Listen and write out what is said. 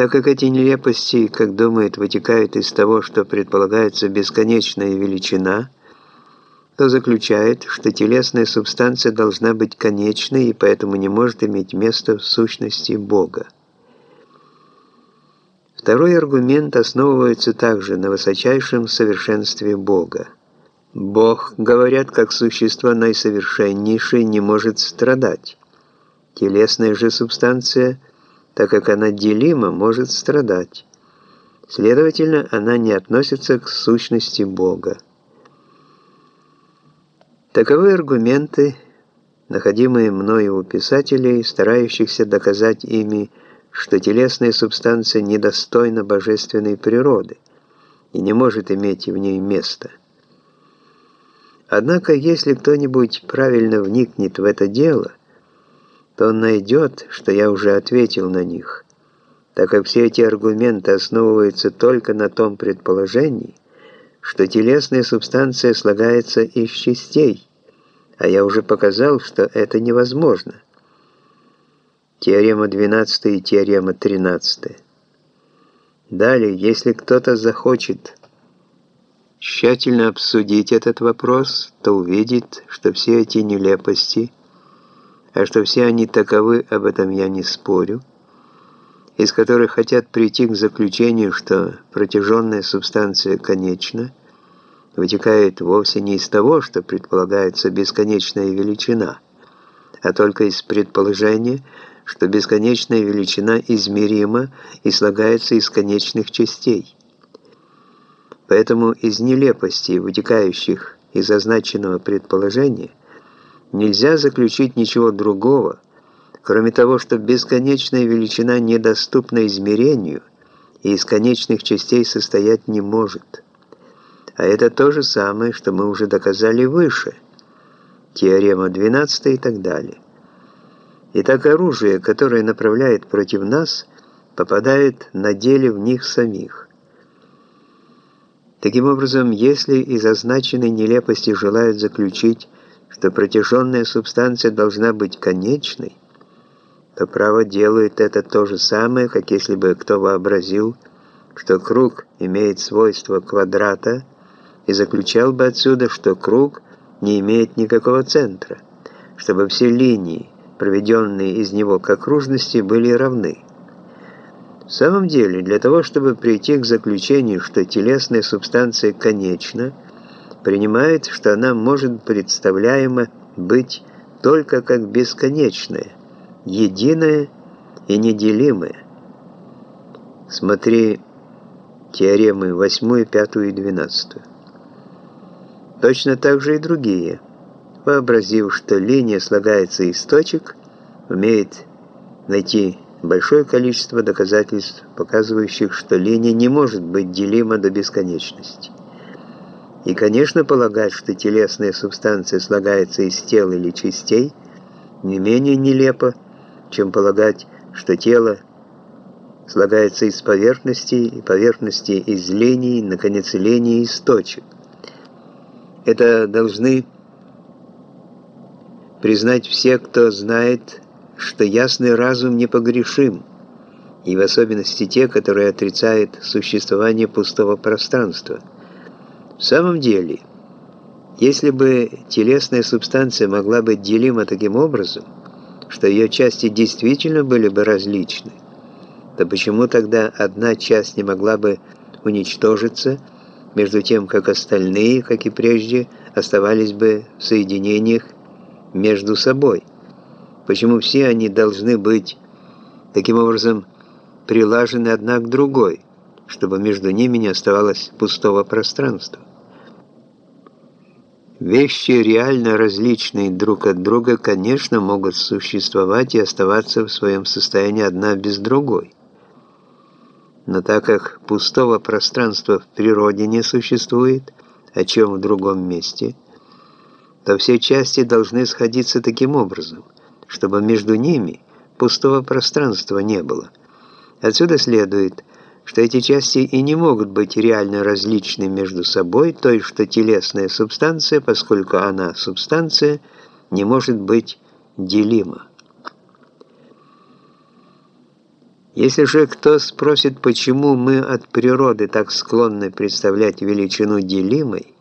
Так как эти нелепости, как думает, вытекают из того, что предполагается бесконечная величина, то заключает, что телесная субстанция должна быть конечной и поэтому не может иметь места в сущности Бога. Второй аргумент основывается также на высочайшем совершенстве Бога. Бог, говорят, как существо наисовершеннейшее, не может страдать. Телесная же субстанция, так как она делима, может страдать. Следовательно, она не относится к сущности Бога. Таковы аргументы, находимые мною у писателей, старающихся доказать ими, что телесная субстанция недостойна божественной природы и не может иметь в ней места. Однако, если кто-нибудь правильно вникнет в это дело, то он найдет, что я уже ответил на них, так как все эти аргументы основываются только на том предположении, что телесная субстанция слагается из частей, а я уже показал, что это невозможно – Теорема 12 и теорема 13. Далее, если кто-то захочет тщательно обсудить этот вопрос, то увидит, что все эти нелепости, а что все они таковы, об этом я не спорю, из которых хотят прийти к заключению, что протяженная субстанция конечна, вытекает вовсе не из того, что предполагается бесконечная величина, а только из предположения, что бесконечная величина измерима и слагается из конечных частей. Поэтому из нелепостей, вытекающих из означенного предположения, нельзя заключить ничего другого, кроме того, что бесконечная величина недоступна измерению и из конечных частей состоять не может. А это то же самое, что мы уже доказали выше, теорема 12 и так далее. Итак, оружие, которое направляет против нас, попадает на деле в них самих. Таким образом, если из означенной нелепости желают заключить, что протяженная субстанция должна быть конечной, то право делает это то же самое, как если бы кто вообразил, что круг имеет свойство квадрата, и заключал бы отсюда, что круг не имеет никакого центра, чтобы все линии, проведенные из него к окружности, были равны. В самом деле, для того, чтобы прийти к заключению, что телесная субстанция конечна, принимает, что она может представляема быть только как бесконечная, единая и неделимая. Смотри теоремы 8, 5 и 12. Точно так же и другие – вообразив, что линия слагается из точек, умеет найти большое количество доказательств, показывающих, что линия не может быть делима до бесконечности. И, конечно, полагать, что телесная субстанция слагается из тел или частей, не менее нелепо, чем полагать, что тело слагается из поверхности, и поверхности из линий, наконец, линии из точек. Это должны признать все, кто знает, что ясный разум непогрешим, и в особенности те, которые отрицают существование пустого пространства. В самом деле, если бы телесная субстанция могла быть делима таким образом, что ее части действительно были бы различны, то почему тогда одна часть не могла бы уничтожиться, между тем, как остальные, как и прежде, оставались бы в соединениях между собой. Почему все они должны быть таким образом прилажены одна к другой, чтобы между ними не оставалось пустого пространства? Вещи реально различные друг от друга, конечно, могут существовать и оставаться в своем состоянии одна без другой. Но так как пустого пространства в природе не существует, о чем в другом месте – то все части должны сходиться таким образом, чтобы между ними пустого пространства не было. Отсюда следует, что эти части и не могут быть реально различны между собой, то есть что телесная субстанция, поскольку она субстанция, не может быть делима. Если же кто спросит, почему мы от природы так склонны представлять величину делимой,